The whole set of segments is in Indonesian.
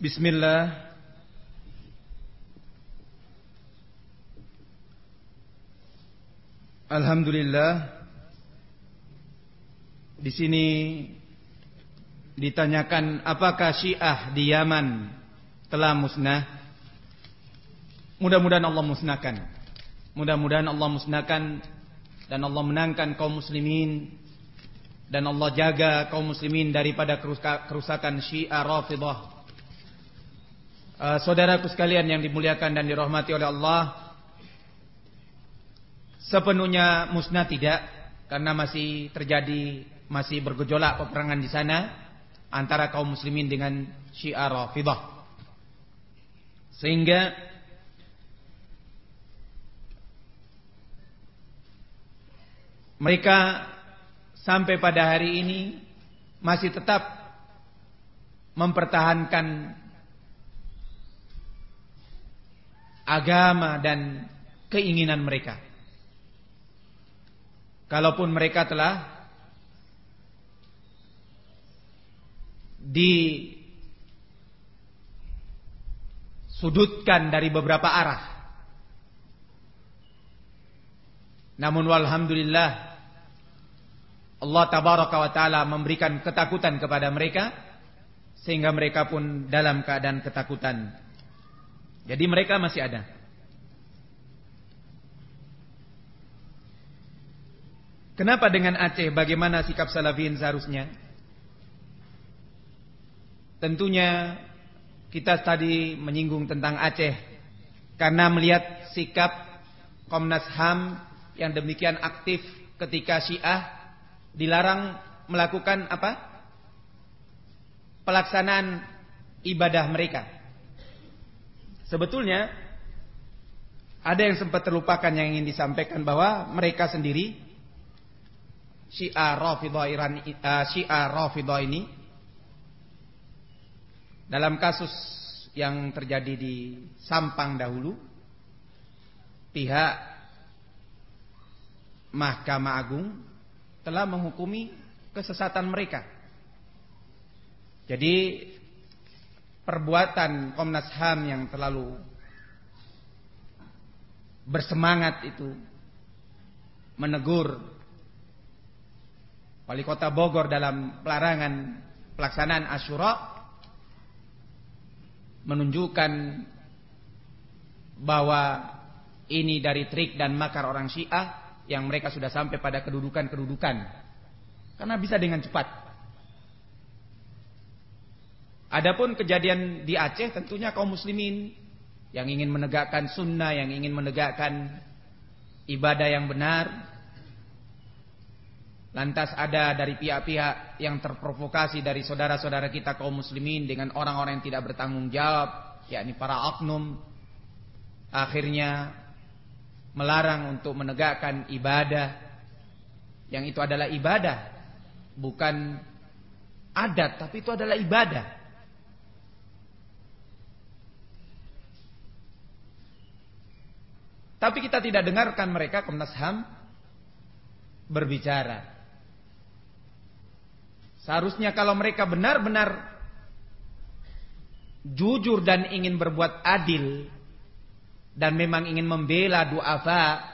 Bismillah Alhamdulillah Di sini ditanyakan apakah Syiah di Yaman telah musnah? Mudah-mudahan Allah musnahkan. Mudah-mudahan Allah musnahkan dan Allah menangkan kaum muslimin dan Allah jaga kaum muslimin daripada kerusakan Syiah Rafidah. Uh, saudaraku sekalian yang dimuliakan dan dirahmati oleh Allah, sepenuhnya musnah tidak karena masih terjadi masih bergejolak peperangan di sana antara kaum muslimin dengan Syiah Rafidah. Sehingga mereka sampai pada hari ini masih tetap mempertahankan agama dan keinginan mereka. Kalaupun mereka telah disudutkan dari beberapa arah. Namun walhamdulillah Allah tabaraka wa taala memberikan ketakutan kepada mereka sehingga mereka pun dalam keadaan ketakutan. Jadi mereka masih ada. Kenapa dengan Aceh? Bagaimana sikap Salafin seharusnya? Tentunya kita tadi menyinggung tentang Aceh karena melihat sikap Komnas HAM yang demikian aktif ketika Syiah dilarang melakukan apa? Pelaksanaan ibadah mereka. Sebetulnya ada yang sempat terlupakan yang ingin disampaikan bahwa mereka sendiri Syiah Rafidhah Iran uh, Syiah Rafidhah ini dalam kasus yang terjadi di Sampang dahulu pihak Mahkamah Agung telah menghukumi kesesatan mereka. Jadi perbuatan Komnas HAM yang terlalu bersemangat itu menegur wali kota Bogor dalam pelarangan pelaksanaan Asyura menunjukkan bahwa ini dari trik dan makar orang Syiah yang mereka sudah sampai pada kedudukan-kedudukan. Karena bisa dengan cepat. Adapun kejadian di Aceh tentunya kaum muslimin yang ingin menegakkan sunnah, yang ingin menegakkan ibadah yang benar. Lantas ada dari pihak-pihak yang terprovokasi dari saudara-saudara kita kaum muslimin dengan orang-orang yang tidak bertanggung jawab, yakni para oknum. Akhirnya melarang untuk menegakkan ibadah yang itu adalah ibadah bukan adat tapi itu adalah ibadah tapi kita tidak dengarkan mereka Komnas HAM berbicara seharusnya kalau mereka benar-benar jujur dan ingin berbuat adil dan memang ingin membela duafa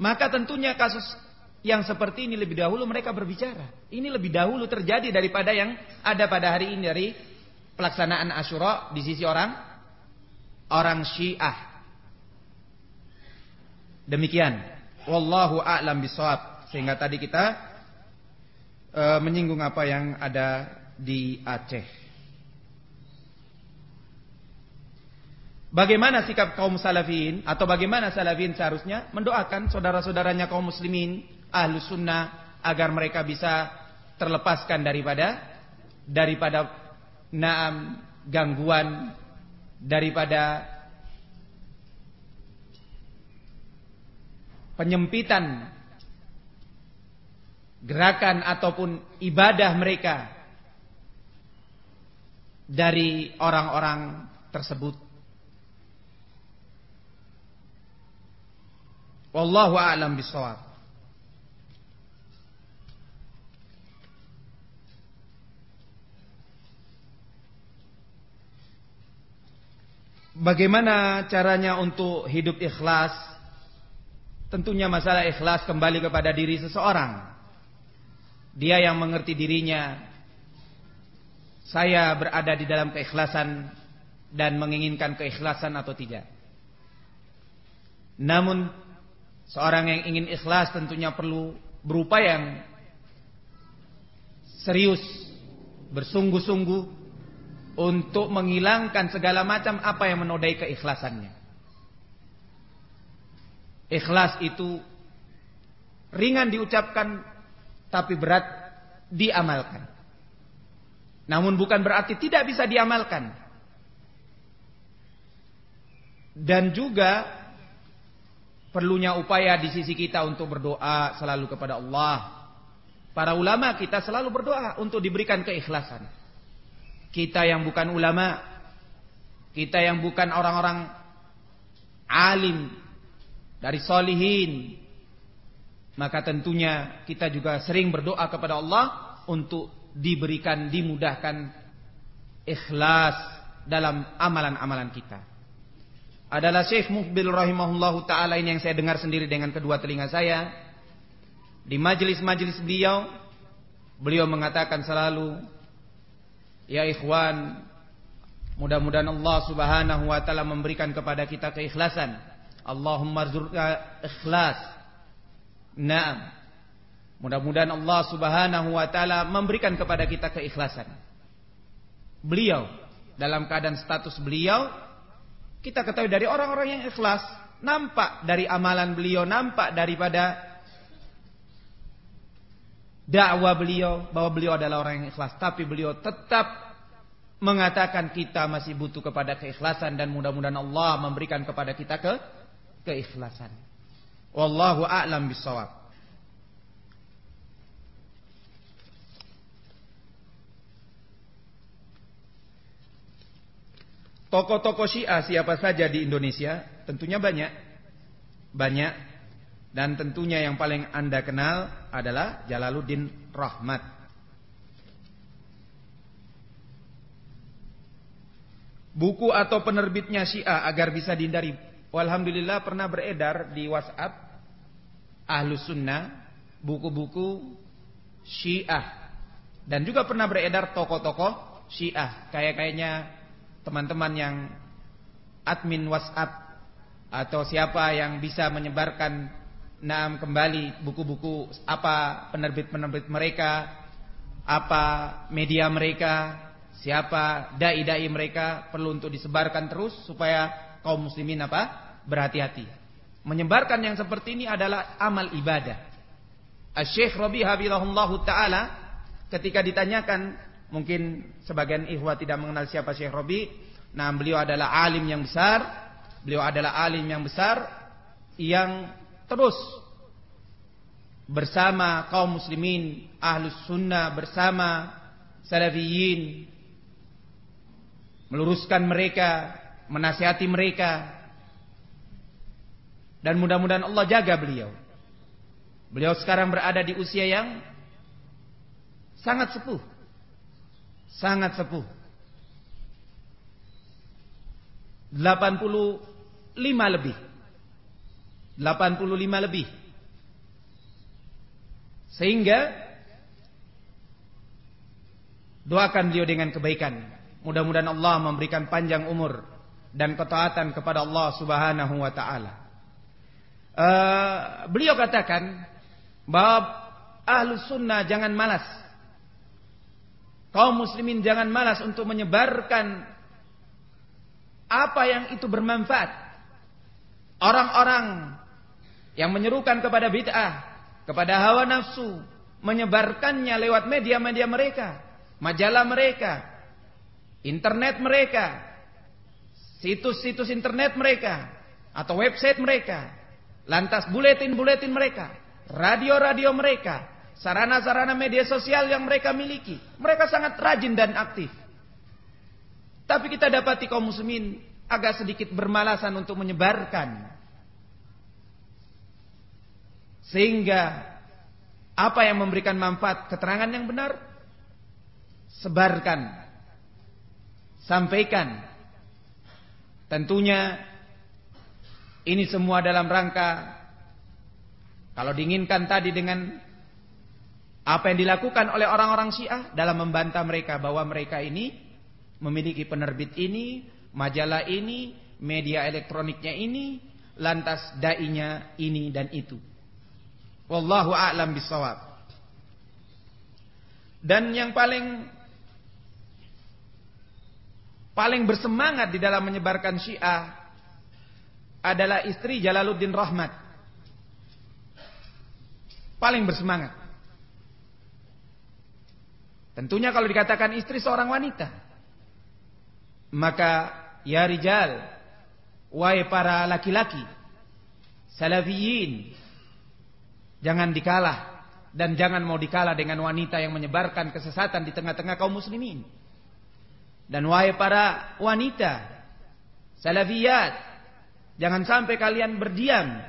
maka tentunya kasus yang seperti ini lebih dahulu mereka berbicara. Ini lebih dahulu terjadi daripada yang ada pada hari ini dari pelaksanaan Asyura di sisi orang orang Syiah. Demikian. Wallahu a'lam bishawab. Sehingga tadi kita uh, menyinggung apa yang ada di Aceh. Bagaimana sikap kaum salafin atau bagaimana salafin seharusnya mendoakan saudara-saudaranya kaum muslimin ahlu sunnah agar mereka bisa terlepaskan daripada daripada naam gangguan daripada penyempitan gerakan ataupun ibadah mereka dari orang-orang tersebut Wallahu a'lam bishawab. Bagaimana caranya untuk hidup ikhlas? Tentunya masalah ikhlas kembali kepada diri seseorang. Dia yang mengerti dirinya. Saya berada di dalam keikhlasan dan menginginkan keikhlasan atau tidak. Namun seorang yang ingin ikhlas tentunya perlu berupaya yang serius, bersungguh-sungguh untuk menghilangkan segala macam apa yang menodai keikhlasannya. Ikhlas itu ringan diucapkan tapi berat diamalkan. Namun bukan berarti tidak bisa diamalkan. Dan juga perlunya upaya di sisi kita untuk berdoa selalu kepada Allah. Para ulama kita selalu berdoa untuk diberikan keikhlasan. Kita yang bukan ulama, kita yang bukan orang-orang alim dari solihin, maka tentunya kita juga sering berdoa kepada Allah untuk diberikan, dimudahkan ikhlas dalam amalan-amalan kita. Adalah Syekh Mukbil rahimahullahu taala ini yang saya dengar sendiri dengan kedua telinga saya. Di majelis-majelis beliau, beliau mengatakan selalu Ya ikhwan, mudah-mudahan Allah Subhanahu wa taala memberikan kepada kita keikhlasan. Allahumma rzuqna ikhlas. Naam. Mudah-mudahan Allah Subhanahu wa taala memberikan kepada kita keikhlasan. Beliau dalam keadaan status beliau kita ketahui dari orang-orang yang ikhlas, nampak dari amalan beliau, nampak daripada dakwah beliau bahwa beliau adalah orang yang ikhlas, tapi beliau tetap mengatakan kita masih butuh kepada keikhlasan dan mudah-mudahan Allah memberikan kepada kita ke keikhlasan. Wallahu a'lam bissawab. Tokoh-tokoh Syiah siapa saja di Indonesia? Tentunya banyak. Banyak dan tentunya yang paling Anda kenal adalah Jalaluddin Rahmat. Buku atau penerbitnya Syiah agar bisa dihindari. Alhamdulillah pernah beredar di WhatsApp Ahlus Sunnah buku-buku Syiah dan juga pernah beredar tokoh-tokoh Syiah kayak kayaknya teman-teman yang admin WhatsApp atau siapa yang bisa menyebarkan Nah, kembali buku-buku apa penerbit-penerbit mereka, apa media mereka, siapa dai-dai mereka perlu untuk disebarkan terus supaya kaum muslimin apa? berhati-hati. Menyebarkan yang seperti ini adalah amal ibadah. Asy-Syaikh Rabi Habibullah taala ketika ditanyakan mungkin sebagian ikhwah tidak mengenal siapa Syekh Rabi, nah beliau adalah alim yang besar, beliau adalah alim yang besar yang terus. Bersama kaum muslimin ahlus sunnah bersama salafiyin. Meluruskan mereka menasihati mereka. Dan mudah-mudahan Allah jaga beliau. Beliau sekarang berada di usia yang sangat sepuh. Sangat sepuh. 85 lebih 85 lebih. Sehingga doakan beliau dengan kebaikan. Mudah-mudahan Allah memberikan panjang umur dan ketaatan kepada Allah Subhanahu wa taala. Uh, beliau katakan bahwa ahlu sunnah jangan malas. Kaum muslimin jangan malas untuk menyebarkan apa yang itu bermanfaat. Orang-orang yang menyerukan kepada bid'ah, kepada hawa nafsu, menyebarkannya lewat media-media mereka, majalah mereka, internet mereka, situs-situs internet mereka, atau website mereka, lantas buletin-buletin mereka, radio-radio mereka, sarana-sarana media sosial yang mereka miliki. Mereka sangat rajin dan aktif. Tapi kita dapati kaum muslimin agak sedikit bermalasan untuk menyebarkan sehingga apa yang memberikan manfaat? Keterangan yang benar. Sebarkan. Sampaikan. Tentunya ini semua dalam rangka kalau diinginkan tadi dengan apa yang dilakukan oleh orang-orang Syiah dalam membantah mereka bahwa mereka ini memiliki penerbit ini, majalah ini, media elektroniknya ini, lantas dai-nya ini dan itu. Wallahu a'lam bisawab. Dan yang paling paling bersemangat di dalam menyebarkan Syiah adalah istri Jalaluddin Rahmat. Paling bersemangat. Tentunya kalau dikatakan istri seorang wanita, maka ya rijal, wahai para laki-laki, salafiyin, jangan dikalah dan jangan mau dikalah dengan wanita yang menyebarkan kesesatan di tengah-tengah kaum muslimin. Dan wahai para wanita, salafiyat, jangan sampai kalian berdiam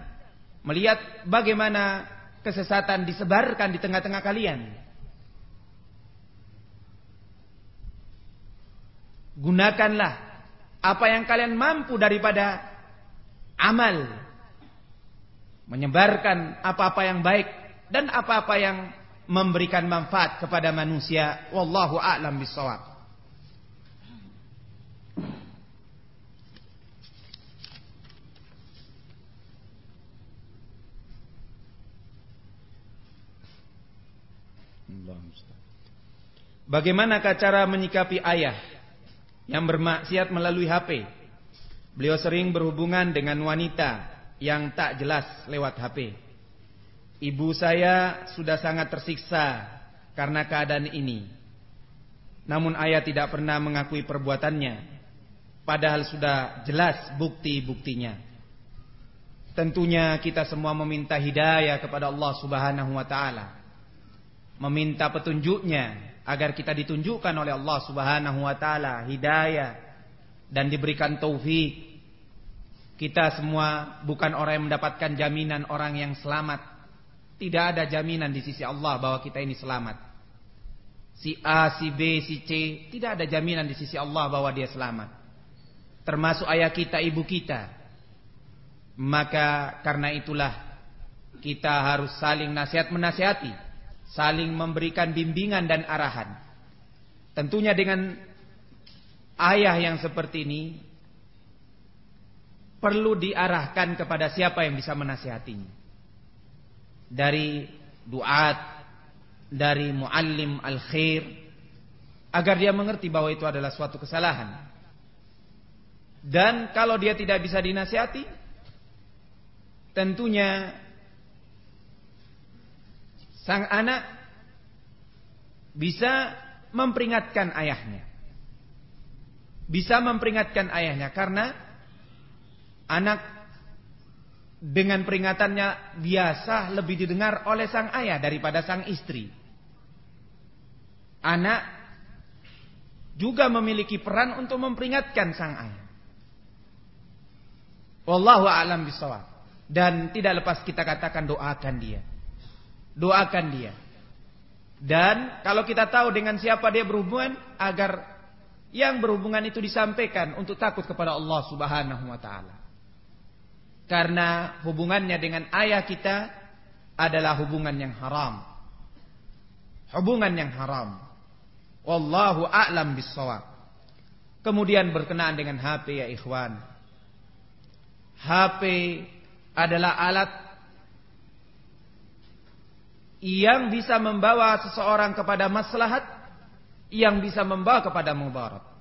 melihat bagaimana kesesatan disebarkan di tengah-tengah kalian. Gunakanlah apa yang kalian mampu daripada amal. Menyebarkan apa-apa yang baik dan apa-apa yang memberikan manfaat kepada manusia. Wallahu a'lam bishawab. Bagaimanakah cara menyikapi ayah yang bermaksiat melalui HP. Beliau sering berhubungan dengan wanita yang tak jelas lewat HP. Ibu saya sudah sangat tersiksa karena keadaan ini. Namun ayah tidak pernah mengakui perbuatannya. Padahal sudah jelas bukti-buktinya. Tentunya kita semua meminta hidayah kepada Allah subhanahu wa ta'ala. Meminta petunjuknya agar kita ditunjukkan oleh Allah Subhanahu wa taala hidayah dan diberikan taufik. Kita semua bukan orang yang mendapatkan jaminan orang yang selamat. Tidak ada jaminan di sisi Allah bahwa kita ini selamat. Si A, si B, si C tidak ada jaminan di sisi Allah bahwa dia selamat. Termasuk ayah kita, ibu kita. Maka karena itulah kita harus saling nasihat menasihati saling memberikan bimbingan dan arahan. Tentunya dengan ayah yang seperti ini perlu diarahkan kepada siapa yang bisa menasihatinya. Dari duat, dari muallim al-khair agar dia mengerti bahwa itu adalah suatu kesalahan. Dan kalau dia tidak bisa dinasihati, tentunya Sang anak bisa memperingatkan ayahnya. Bisa memperingatkan ayahnya karena anak dengan peringatannya biasa lebih didengar oleh sang ayah daripada sang istri. Anak juga memiliki peran untuk memperingatkan sang ayah. Wallahu a'lam bishawab. Dan tidak lepas kita katakan doakan dia. Doakan dia. Dan kalau kita tahu dengan siapa dia berhubungan agar yang berhubungan itu disampaikan untuk takut kepada Allah Subhanahu wa taala. Karena hubungannya dengan ayah kita adalah hubungan yang haram. Hubungan yang haram. Wallahu a'lam bissawab. Kemudian berkenaan dengan HP ya ikhwan. HP adalah alat yang bisa membawa seseorang kepada maslahat yang bisa membawa kepada mudarat.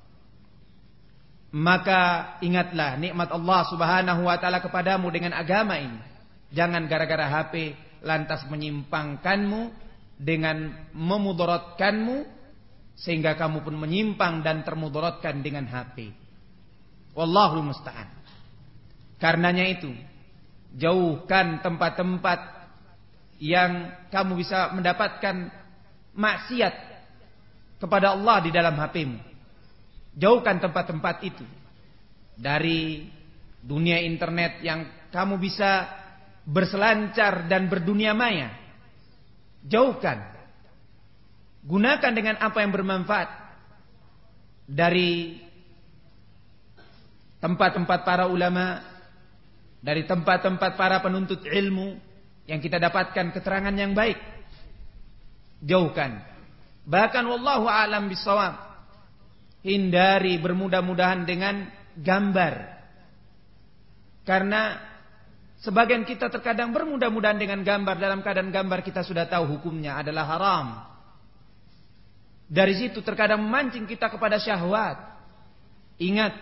Maka ingatlah nikmat Allah Subhanahu wa taala kepadamu dengan agama ini. Jangan gara-gara HP lantas menyimpangkanmu dengan memudaratkanmu sehingga kamu pun menyimpang dan termudaratkan dengan HP. Wallahu musta'an. Karenanya itu, jauhkan tempat-tempat yang kamu bisa mendapatkan maksiat kepada Allah di dalam HPmu. Jauhkan tempat-tempat itu dari dunia internet yang kamu bisa berselancar dan berdunia maya. Jauhkan. Gunakan dengan apa yang bermanfaat dari tempat-tempat para ulama, dari tempat-tempat para penuntut ilmu yang kita dapatkan keterangan yang baik. Jauhkan. Bahkan wallahu alam bisawab. Hindari bermudah-mudahan dengan gambar. Karena sebagian kita terkadang bermudah-mudahan dengan gambar dalam keadaan gambar kita sudah tahu hukumnya adalah haram. Dari situ terkadang memancing kita kepada syahwat. Ingat,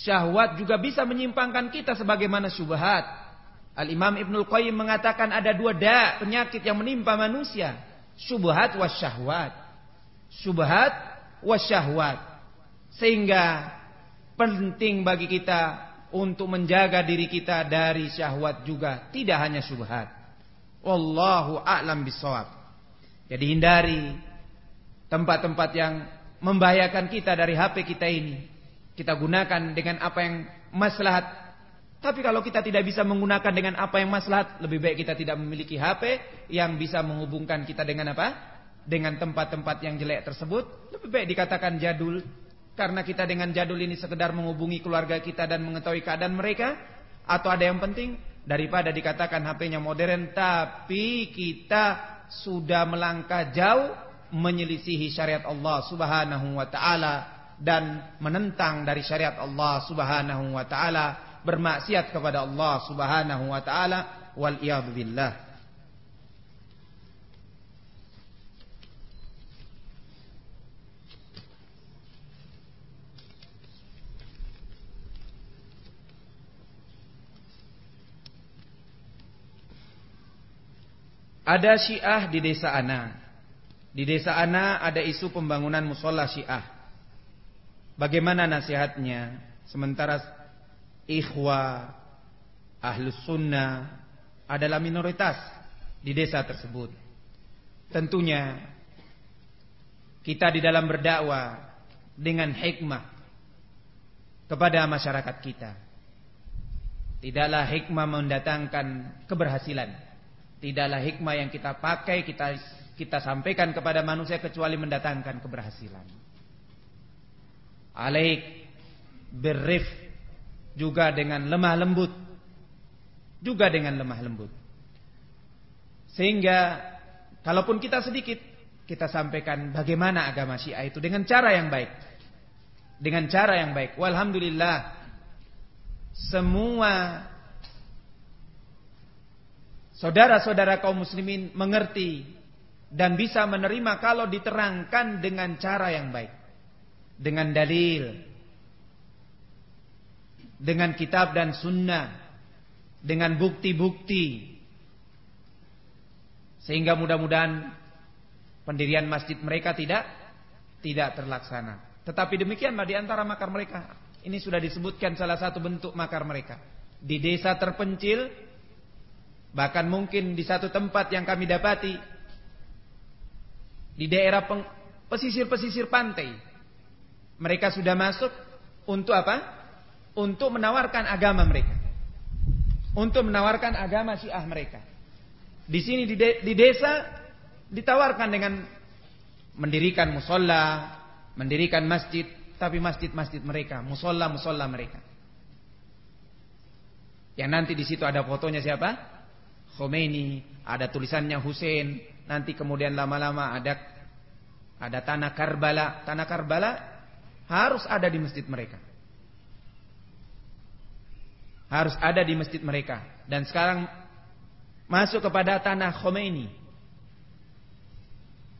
syahwat juga bisa menyimpangkan kita sebagaimana syubhat. Al-Imam Ibnul Qayyim mengatakan ada dua da penyakit yang menimpa manusia. Syubhat wa syahwat. Syubhat wa syahwat. Sehingga penting bagi kita untuk menjaga diri kita dari syahwat juga. Tidak hanya syubhat. Wallahu a'lam bisawab. Jadi hindari tempat-tempat yang membahayakan kita dari HP kita ini. Kita gunakan dengan apa yang maslahat. Tapi kalau kita tidak bisa menggunakan dengan apa yang maslahat, lebih baik kita tidak memiliki HP yang bisa menghubungkan kita dengan apa? Dengan tempat-tempat yang jelek tersebut, lebih baik dikatakan jadul. Karena kita dengan jadul ini sekedar menghubungi keluarga kita dan mengetahui keadaan mereka. Atau ada yang penting, daripada dikatakan HP-nya modern, tapi kita sudah melangkah jauh menyelisihi syariat Allah Subhanahu wa taala dan menentang dari syariat Allah Subhanahu wa taala, bermaksiat kepada Allah Subhanahu wa taala wal billah. Ada Syiah di desa Ana. Di desa Ana ada isu pembangunan musola Syiah. Bagaimana nasihatnya? Sementara ikhwa ahlus sunnah adalah minoritas di desa tersebut. Tentunya kita di dalam berdakwah dengan hikmah kepada masyarakat kita. Tidaklah hikmah mendatangkan keberhasilan. Tidaklah hikmah yang kita pakai, kita kita sampaikan kepada manusia kecuali mendatangkan keberhasilan. Alaik berif juga dengan lemah lembut. Juga dengan lemah lembut. Sehingga kalaupun kita sedikit kita sampaikan bagaimana agama Syiah itu dengan cara yang baik. Dengan cara yang baik. Walhamdulillah semua saudara-saudara kaum muslimin mengerti dan bisa menerima kalau diterangkan dengan cara yang baik. Dengan dalil. Dengan kitab dan sunnah. Dengan bukti-bukti. Sehingga mudah-mudahan pendirian masjid mereka tidak tidak terlaksana. Tetapi demikianlah di antara makar mereka. Ini sudah disebutkan salah satu bentuk makar mereka. Di desa terpencil, bahkan mungkin di satu tempat yang kami dapati, di daerah pesisir-pesisir pantai. Mereka sudah masuk untuk apa? Untuk menawarkan agama mereka. Untuk menawarkan agama Syiah mereka. Di sini di, de di desa ditawarkan dengan mendirikan musola, mendirikan masjid, tapi masjid-masjid mereka, musola-musola mereka. Yang nanti di situ ada fotonya siapa? Khomeini, ada tulisannya Hussein, nanti kemudian lama-lama ada ada tanah Karbala. Tanah Karbala harus ada di masjid mereka. Harus ada di masjid mereka. Dan sekarang masuk kepada tanah Khomeini.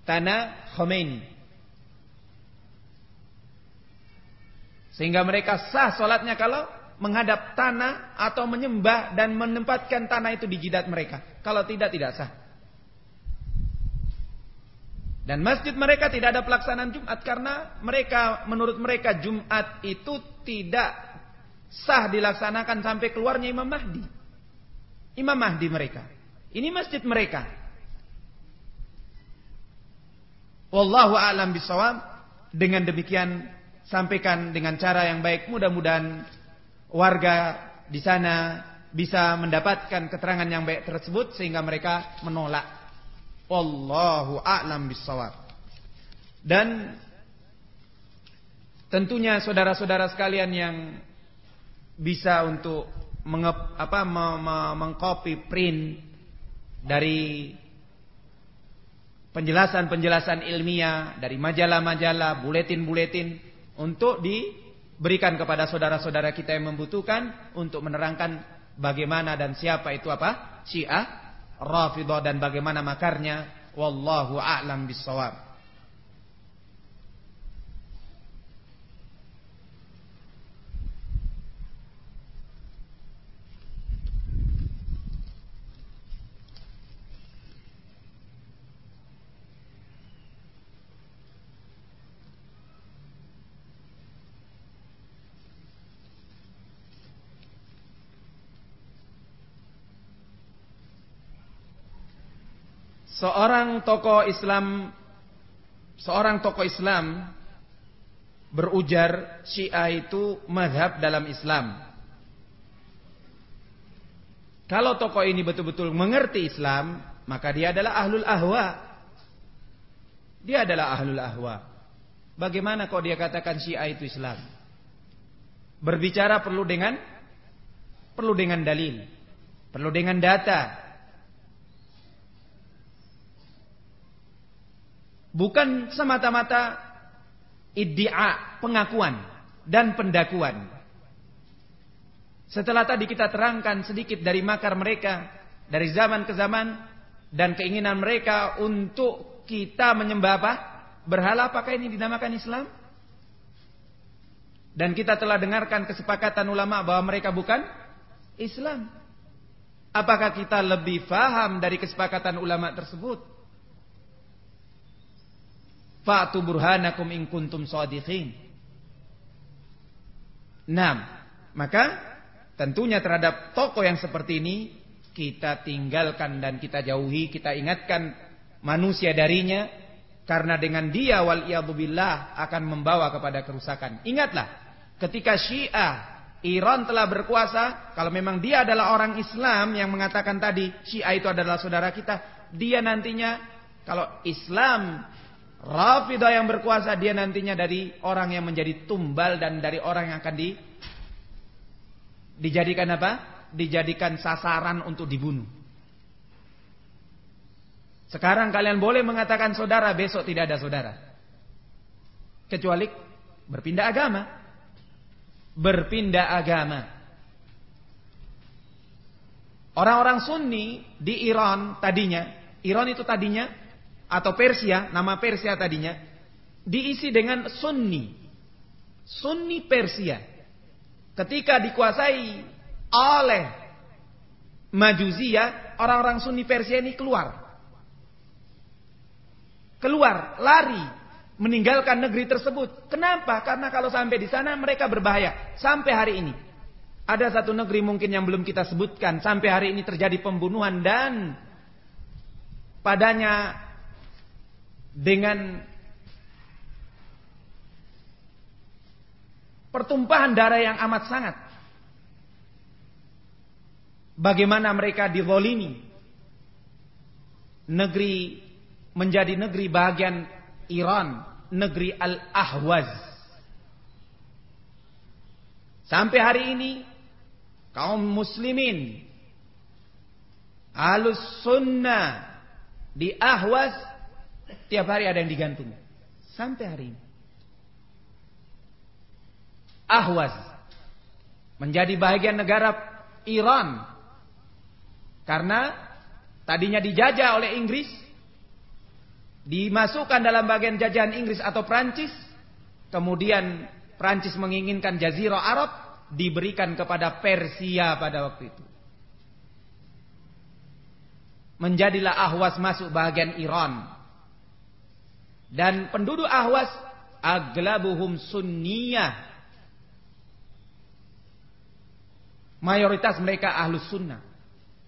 Tanah Khomeini. Sehingga mereka sah solatnya kalau menghadap tanah atau menyembah dan menempatkan tanah itu di jidat mereka. Kalau tidak, tidak sah. Dan masjid mereka tidak ada pelaksanaan Jumat karena mereka menurut mereka Jumat itu tidak sah dilaksanakan sampai keluarnya Imam Mahdi. Imam Mahdi mereka. Ini masjid mereka. Wallahu a'lam bisawab. Dengan demikian sampaikan dengan cara yang baik mudah-mudahan warga di sana bisa mendapatkan keterangan yang baik tersebut sehingga mereka menolak Wallahu a'lam bisawab. Dan tentunya saudara-saudara sekalian yang bisa untuk mengep, apa mengcopy print dari penjelasan-penjelasan ilmiah dari majalah-majalah, buletin-buletin untuk diberikan kepada saudara-saudara kita yang membutuhkan untuk menerangkan bagaimana dan siapa itu apa? Syiah, Rafidhah dan bagaimana makarnya. Wallahu a'lam bissawab. Seorang tokoh Islam seorang tokoh Islam berujar Syiah itu madhab dalam Islam. Kalau tokoh ini betul-betul mengerti Islam, maka dia adalah ahlul ahwa. Dia adalah ahlul ahwa. Bagaimana kok dia katakan Syiah itu Islam? Berbicara perlu dengan perlu dengan dalil, perlu dengan data, Bukan semata-mata iddia, pengakuan dan pendakuan. Setelah tadi kita terangkan sedikit dari makar mereka dari zaman ke zaman dan keinginan mereka untuk kita menyembah apa? Berhala apakah ini dinamakan Islam? Dan kita telah dengarkan kesepakatan ulama bahwa mereka bukan Islam. Apakah kita lebih faham dari kesepakatan ulama tersebut? Fa'tu burhanakum in kuntum shadiqin. Nah, maka tentunya terhadap tokoh yang seperti ini kita tinggalkan dan kita jauhi, kita ingatkan manusia darinya karena dengan dia wal billah akan membawa kepada kerusakan. Ingatlah, ketika Syiah Iran telah berkuasa, kalau memang dia adalah orang Islam yang mengatakan tadi Syiah itu adalah saudara kita, dia nantinya kalau Islam Rafidah yang berkuasa dia nantinya dari orang yang menjadi tumbal dan dari orang yang akan di dijadikan apa? Dijadikan sasaran untuk dibunuh. Sekarang kalian boleh mengatakan saudara, besok tidak ada saudara. Kecuali berpindah agama. Berpindah agama. Orang-orang Sunni di Iran tadinya, Iran itu tadinya atau Persia, nama Persia tadinya, diisi dengan Sunni. Sunni Persia. Ketika dikuasai oleh Majuzia, orang-orang Sunni Persia ini keluar. Keluar, lari, meninggalkan negeri tersebut. Kenapa? Karena kalau sampai di sana mereka berbahaya. Sampai hari ini. Ada satu negeri mungkin yang belum kita sebutkan. Sampai hari ini terjadi pembunuhan dan padanya dengan pertumpahan darah yang amat sangat. Bagaimana mereka dizolimi. Negeri menjadi negeri bagian Iran, negeri Al-Ahwaz. Sampai hari ini kaum muslimin Alus sunnah di Ahwaz Tiap hari ada yang digantung. Sampai hari ini. Ahwaz. Menjadi bagian negara Iran. Karena tadinya dijajah oleh Inggris. Dimasukkan dalam bagian jajahan Inggris atau Prancis. Kemudian Prancis menginginkan Jazirah Arab. Diberikan kepada Persia pada waktu itu. Menjadilah Ahwaz masuk bagian Iran. Dan penduduk Ahwas aglabuhum sunniyah. Mayoritas mereka ahlus sunnah.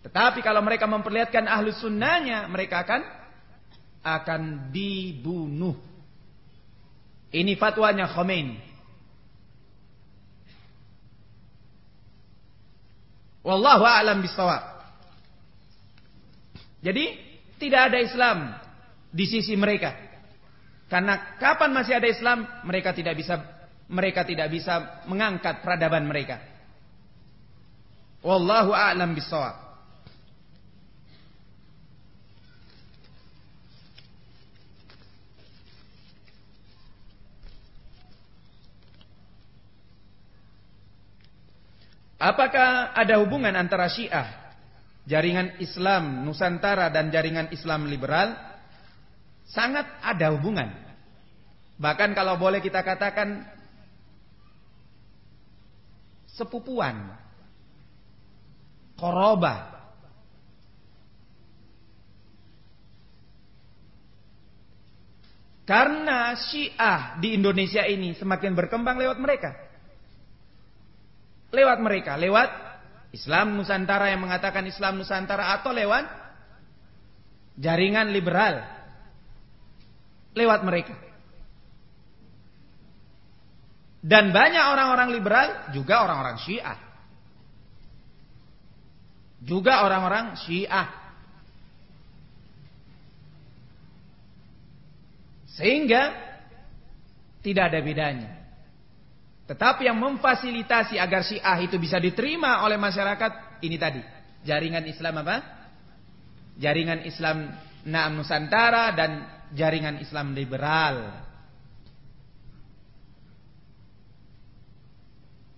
Tetapi kalau mereka memperlihatkan ahlus sunnahnya, mereka akan akan dibunuh. Ini fatwanya Khomeini. Wallahu a'lam bisawab. Jadi tidak ada Islam di sisi mereka. Karena kapan masih ada Islam, mereka tidak bisa mereka tidak bisa mengangkat peradaban mereka. Wallahu a'lam bishawab. Apakah ada hubungan antara Syiah, jaringan Islam Nusantara dan jaringan Islam liberal? Sangat ada hubungan. Bahkan kalau boleh kita katakan sepupuan. Koroba. Karena Syiah di Indonesia ini semakin berkembang lewat mereka. Lewat mereka, lewat Islam Nusantara yang mengatakan Islam Nusantara atau lewat jaringan liberal. Lewat mereka. Dan banyak orang-orang liberal juga orang-orang Syiah. Juga orang-orang Syiah. Sehingga tidak ada bedanya. Tetapi yang memfasilitasi agar Syiah itu bisa diterima oleh masyarakat ini tadi, jaringan Islam apa? Jaringan Islam Naam Nusantara dan jaringan Islam liberal.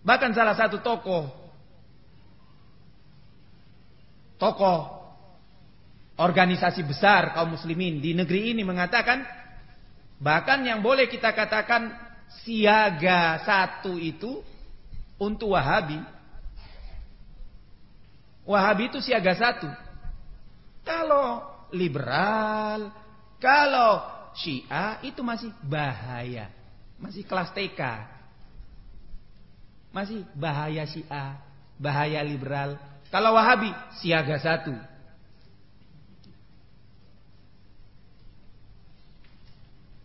Bahkan salah satu tokoh tokoh organisasi besar kaum muslimin di negeri ini mengatakan bahkan yang boleh kita katakan siaga satu itu untuk Wahabi. Wahabi itu siaga satu. Kalau liberal, kalau Syiah itu masih bahaya. Masih kelas TK. Masih bahaya Syiah, bahaya liberal. Kalau Wahabi siaga satu.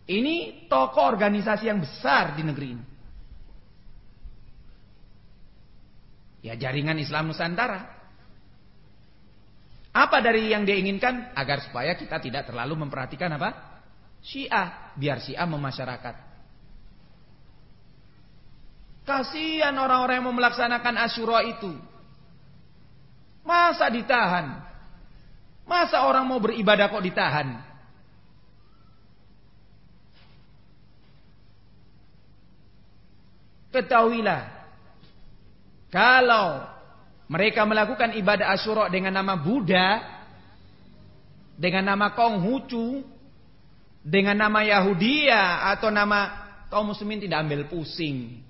Ini tokoh organisasi yang besar di negeri ini. Ya jaringan Islam Nusantara. Apa dari yang dia inginkan? Agar supaya kita tidak terlalu memperhatikan apa? Syiah. Biar Syiah memasyarakat. Kasihan orang-orang yang mau melaksanakan Asyura itu. Masa ditahan? Masa orang mau beribadah kok ditahan? Ketahuilah Kalau mereka melakukan ibadah Asyura dengan nama Buddha Dengan nama Konghucu Dengan nama Yahudia Atau nama kaum muslimin tidak ambil pusing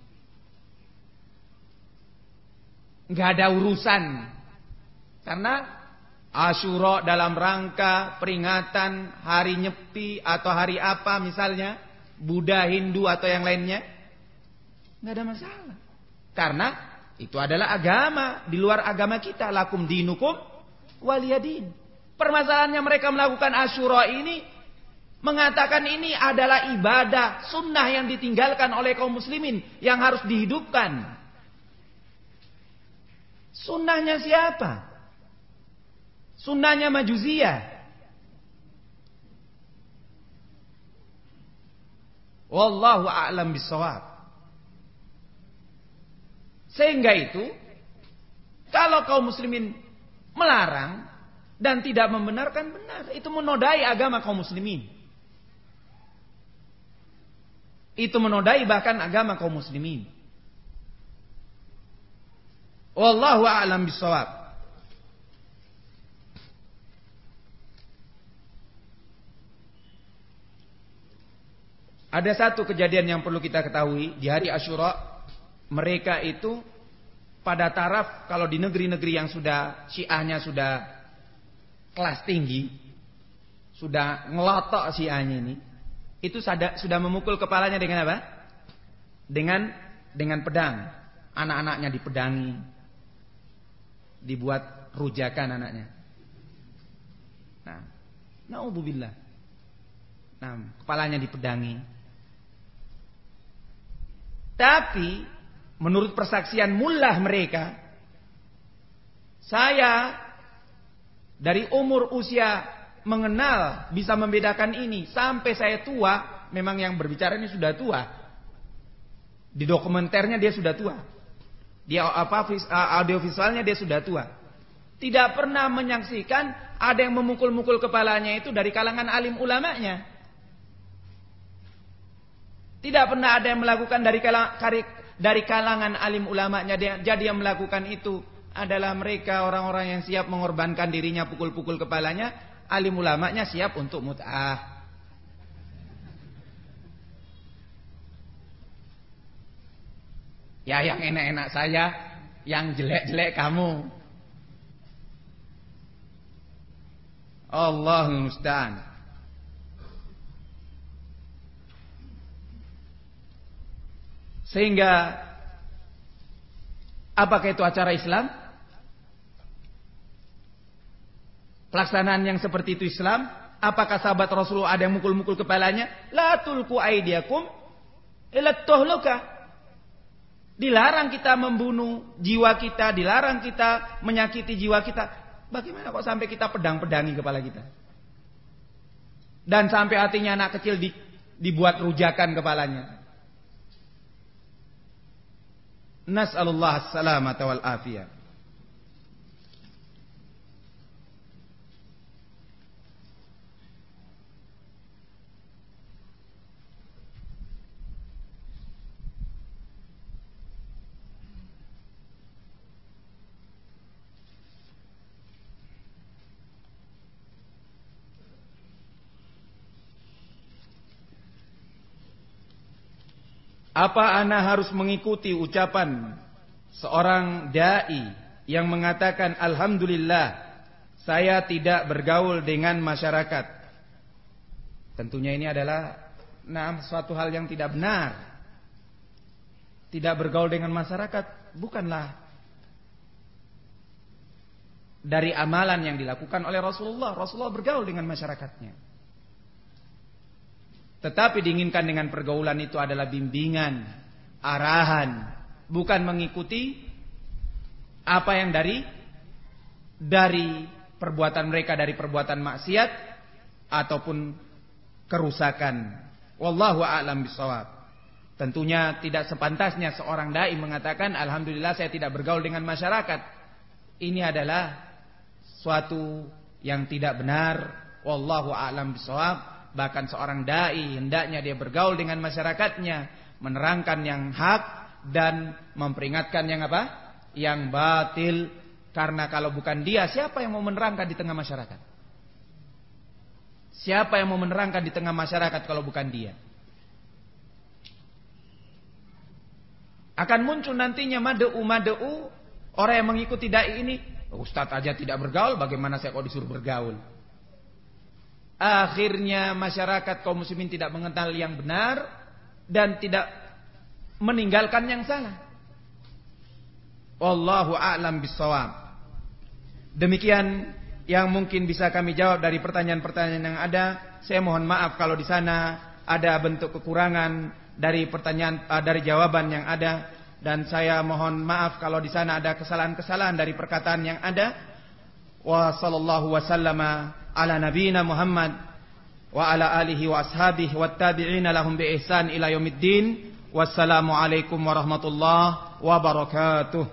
Gak ada urusan Karena Asyura dalam rangka peringatan hari nyepi atau hari apa misalnya Buddha, Hindu atau yang lainnya nggak ada masalah. Karena itu adalah agama di luar agama kita. Lakum dinukum waliyadin. Permasalahannya mereka melakukan Asyura ini mengatakan ini adalah ibadah sunnah yang ditinggalkan oleh kaum muslimin yang harus dihidupkan. Sunnahnya siapa? Sunnahnya majuziyah. Wallahu a'lam bisawab. Sehingga itu kalau kaum muslimin melarang dan tidak membenarkan benar, itu menodai agama kaum muslimin. Itu menodai bahkan agama kaum muslimin. Wallahu a'lam bisawab. Ada satu kejadian yang perlu kita ketahui di hari Asyura mereka itu pada taraf kalau di negeri-negeri yang sudah syiahnya sudah kelas tinggi, sudah ngelotok syiahnya ini, itu sudah, memukul kepalanya dengan apa? Dengan dengan pedang. Anak-anaknya dipedangi. Dibuat rujakan anaknya. Nah, naudzubillah. Nah, kepalanya dipedangi. Tapi menurut persaksian mullah mereka, saya dari umur usia mengenal bisa membedakan ini sampai saya tua, memang yang berbicara ini sudah tua. Di dokumenternya dia sudah tua. Dia apa audiovisualnya dia sudah tua. Tidak pernah menyaksikan ada yang memukul-mukul kepalanya itu dari kalangan alim ulamanya. Tidak pernah ada yang melakukan dari dari kalangan alim ulamanya. Jadi yang melakukan itu adalah mereka orang-orang yang siap mengorbankan dirinya pukul-pukul kepalanya. Alim ulamanya siap untuk mut'ah. Ya yang enak-enak saya, yang jelek-jelek kamu. Allahul. Sehingga apakah itu acara Islam? Pelaksanaan yang seperti itu Islam? Apakah sahabat Rasulullah ada yang mukul-mukul kepalanya? La tulku aidiakum ila. Dilarang kita membunuh jiwa kita, dilarang kita menyakiti jiwa kita. Bagaimana kok sampai kita pedang-pedangi kepala kita? Dan sampai hatinya anak kecil di, dibuat rujakan kepalanya. نسأل الله السلامة والعافية. Apa ana harus mengikuti ucapan seorang dai yang mengatakan alhamdulillah saya tidak bergaul dengan masyarakat. Tentunya ini adalah nah suatu hal yang tidak benar. Tidak bergaul dengan masyarakat bukanlah dari amalan yang dilakukan oleh Rasulullah. Rasulullah bergaul dengan masyarakatnya. Tetapi diinginkan dengan pergaulan itu adalah bimbingan, arahan, bukan mengikuti apa yang dari dari perbuatan mereka dari perbuatan maksiat ataupun kerusakan. Wallahu a'lam bishawab. Tentunya tidak sepantasnya seorang dai mengatakan alhamdulillah saya tidak bergaul dengan masyarakat. Ini adalah suatu yang tidak benar. Wallahu a'lam bishawab Bahkan seorang dai hendaknya dia bergaul dengan masyarakatnya, menerangkan yang hak dan memperingatkan yang apa? Yang batil. Karena kalau bukan dia, siapa yang mau menerangkan di tengah masyarakat? Siapa yang mau menerangkan di tengah masyarakat kalau bukan dia? Akan muncul nantinya madeu madeu orang yang mengikuti dai ini, Ustadz aja tidak bergaul, bagaimana saya kok disuruh bergaul? Akhirnya masyarakat kaum muslimin tidak mengenal yang benar dan tidak meninggalkan yang salah. Wallahu a'lam bissawab. Demikian yang mungkin bisa kami jawab dari pertanyaan-pertanyaan yang ada. Saya mohon maaf kalau di sana ada bentuk kekurangan dari pertanyaan uh, dari jawaban yang ada dan saya mohon maaf kalau di sana ada kesalahan-kesalahan dari perkataan yang ada. Wa sallallahu wasallama على نبينا محمد وعلى آله وأصحابه والتابعين لهم بإحسان إلى يوم الدين. والسلام عليكم ورحمة الله وبركاته.